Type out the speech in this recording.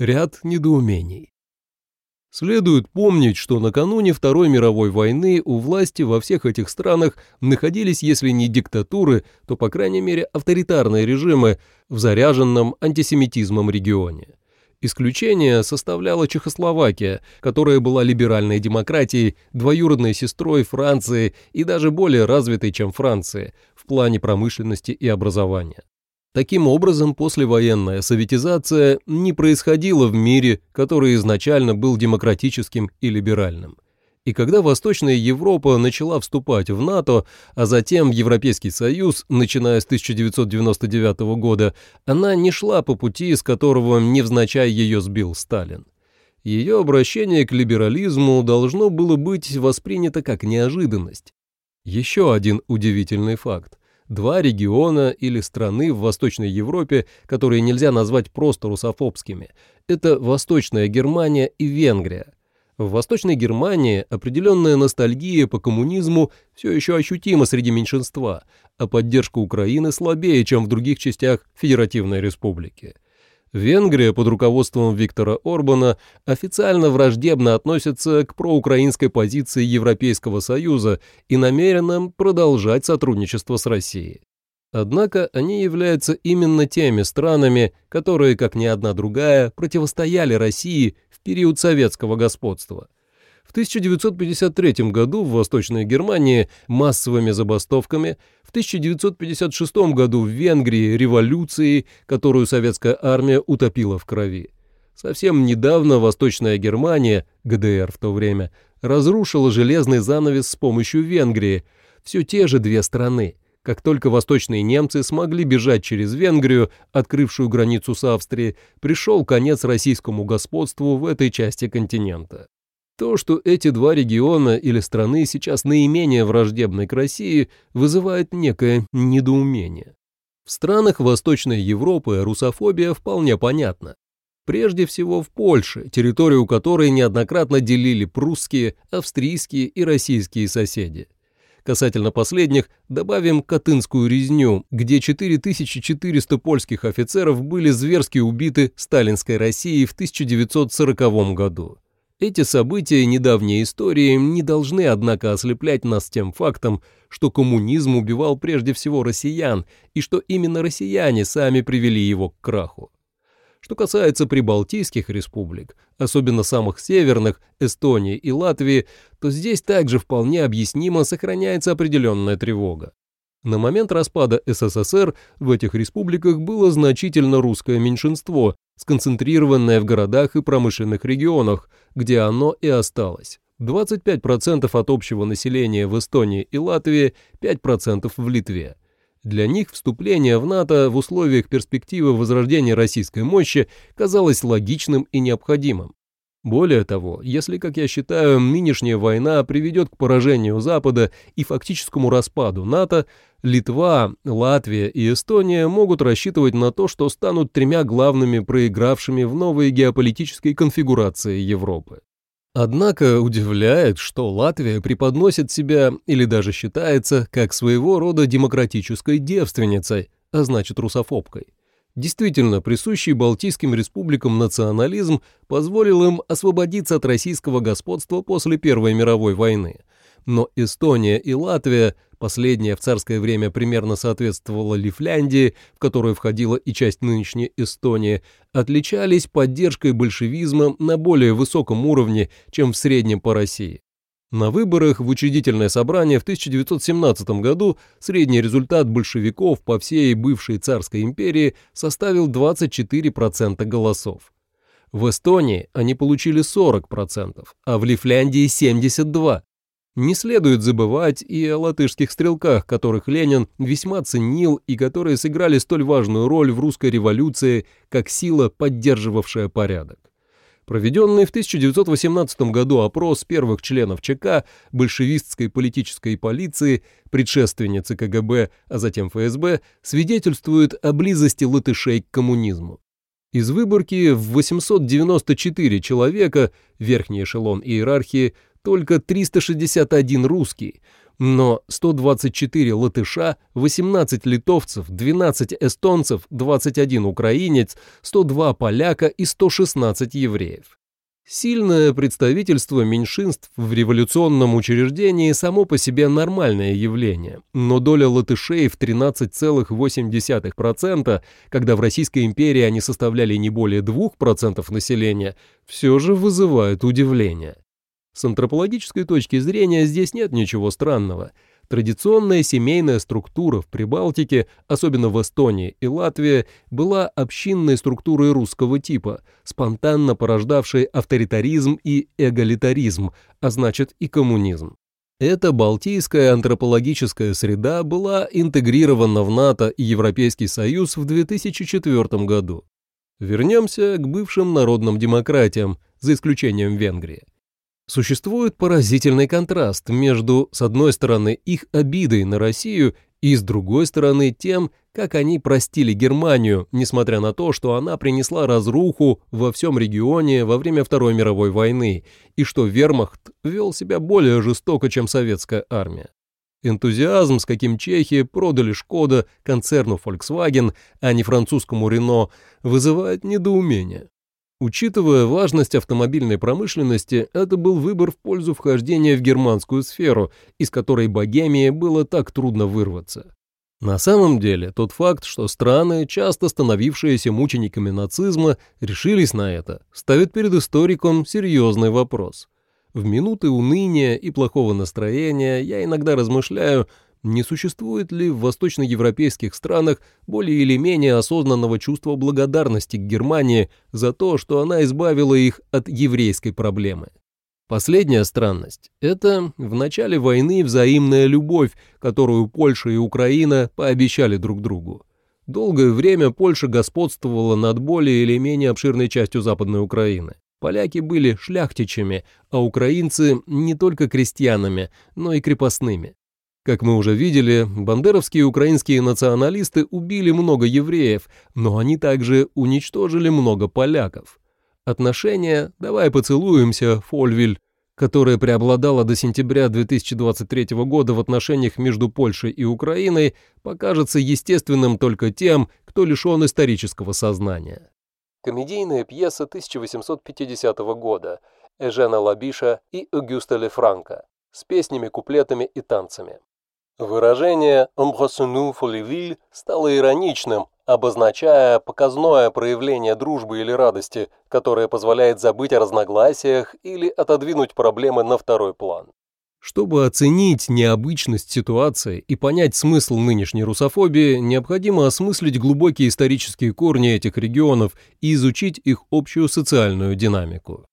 Ряд недоумений. Следует помнить, что накануне Второй мировой войны у власти во всех этих странах находились, если не диктатуры, то, по крайней мере, авторитарные режимы в заряженном антисемитизмом регионе. Исключение составляла Чехословакия, которая была либеральной демократией, двоюродной сестрой Франции и даже более развитой, чем Франция, в плане промышленности и образования. Таким образом, послевоенная советизация не происходила в мире, который изначально был демократическим и либеральным. И когда Восточная Европа начала вступать в НАТО, а затем в Европейский Союз, начиная с 1999 года, она не шла по пути, с которого невзначай ее сбил Сталин. Ее обращение к либерализму должно было быть воспринято как неожиданность. Еще один удивительный факт два региона или страны в Восточной Европе, которые нельзя назвать просто русофобскими. Это Восточная Германия и Венгрия. В Восточной Германии определенная ностальгия по коммунизму все еще ощутима среди меньшинства, а поддержка Украины слабее, чем в других частях Федеративной Республики. Венгрия под руководством Виктора Орбана официально враждебно относится к проукраинской позиции Европейского Союза и намерена продолжать сотрудничество с Россией. Однако они являются именно теми странами, которые, как ни одна другая, противостояли России в период советского господства – в 1953 году в Восточной Германии массовыми забастовками, в 1956 году в Венгрии революцией, которую советская армия утопила в крови. Совсем недавно Восточная Германия, ГДР в то время, разрушила железный занавес с помощью Венгрии. Все те же две страны. Как только восточные немцы смогли бежать через Венгрию, открывшую границу с Австрией, пришел конец российскому господству в этой части континента. То, что эти два региона или страны сейчас наименее враждебны к России, вызывает некое недоумение. В странах Восточной Европы русофобия вполне понятна. Прежде всего в Польше, территорию которой неоднократно делили прусские, австрийские и российские соседи. Касательно последних, добавим Катынскую резню, где 4400 польских офицеров были зверски убиты сталинской Россией в 1940 году. Эти события недавней истории не должны, однако, ослеплять нас тем фактом, что коммунизм убивал прежде всего россиян, и что именно россияне сами привели его к краху. Что касается прибалтийских республик, особенно самых северных, Эстонии и Латвии, то здесь также вполне объяснимо сохраняется определенная тревога. На момент распада СССР в этих республиках было значительно русское меньшинство, сконцентрированное в городах и промышленных регионах, где оно и осталось. 25% от общего населения в Эстонии и Латвии, 5% в Литве. Для них вступление в НАТО в условиях перспективы возрождения российской мощи казалось логичным и необходимым. Более того, если, как я считаю, нынешняя война приведет к поражению Запада и фактическому распаду НАТО, Литва, Латвия и Эстония могут рассчитывать на то, что станут тремя главными проигравшими в новой геополитической конфигурации Европы. Однако удивляет, что Латвия преподносит себя или даже считается как своего рода демократической девственницей, а значит русофобкой. Действительно, присущий Балтийским республикам национализм позволил им освободиться от российского господства после Первой мировой войны. Но Эстония и Латвия, последняя в царское время примерно соответствовала Лифляндии, в которую входила и часть нынешней Эстонии, отличались поддержкой большевизма на более высоком уровне, чем в среднем по России. На выборах в учредительное собрание в 1917 году средний результат большевиков по всей бывшей царской империи составил 24% голосов. В Эстонии они получили 40%, а в Лифляндии 72%. Не следует забывать и о латышских стрелках, которых Ленин весьма ценил и которые сыграли столь важную роль в русской революции, как сила, поддерживавшая порядок. Проведенный в 1918 году опрос первых членов ЧК, большевистской политической полиции, предшественницы КГБ, а затем ФСБ, свидетельствует о близости латышей к коммунизму. Из выборки в 894 человека, верхний эшелон иерархии, только 361 русский, но 124 латыша, 18 литовцев, 12 эстонцев, 21 украинец, 102 поляка и 116 евреев. Сильное представительство меньшинств в революционном учреждении само по себе нормальное явление, но доля латышей в 13,8%, когда в Российской империи они составляли не более 2% населения, все же вызывает удивление. С антропологической точки зрения здесь нет ничего странного – Традиционная семейная структура в Прибалтике, особенно в Эстонии и Латвии, была общинной структурой русского типа, спонтанно порождавшей авторитаризм и эгалитаризм, а значит и коммунизм. Эта балтийская антропологическая среда была интегрирована в НАТО и Европейский Союз в 2004 году. Вернемся к бывшим народным демократиям, за исключением Венгрии. Существует поразительный контраст между, с одной стороны, их обидой на Россию и, с другой стороны, тем, как они простили Германию, несмотря на то, что она принесла разруху во всем регионе во время Второй мировой войны, и что вермахт вел себя более жестоко, чем советская армия. Энтузиазм, с каким чехи продали «Шкода» концерну Volkswagen, а не французскому «Рено», вызывает недоумение. Учитывая важность автомобильной промышленности, это был выбор в пользу вхождения в германскую сферу, из которой Богемии было так трудно вырваться. На самом деле, тот факт, что страны, часто становившиеся мучениками нацизма, решились на это, ставит перед историком серьезный вопрос. В минуты уныния и плохого настроения я иногда размышляю, не существует ли в восточноевропейских странах более или менее осознанного чувства благодарности к Германии за то, что она избавила их от еврейской проблемы. Последняя странность – это в начале войны взаимная любовь, которую Польша и Украина пообещали друг другу. Долгое время Польша господствовала над более или менее обширной частью Западной Украины. Поляки были шляхтичами, а украинцы не только крестьянами, но и крепостными. Как мы уже видели, бандеровские украинские националисты убили много евреев, но они также уничтожили много поляков. Отношения «давай поцелуемся, Фольвиль», которое преобладало до сентября 2023 года в отношениях между Польшей и Украиной, покажется естественным только тем, кто лишен исторического сознания. Комедийная пьеса 1850 года Эжена Лабиша и Огюста Лефранка с песнями, куплетами и танцами. Выражение «embrassez-nous folleville» стало ироничным, обозначая показное проявление дружбы или радости, которое позволяет забыть о разногласиях или отодвинуть проблемы на второй план. Чтобы оценить необычность ситуации и понять смысл нынешней русофобии, необходимо осмыслить глубокие исторические корни этих регионов и изучить их общую социальную динамику.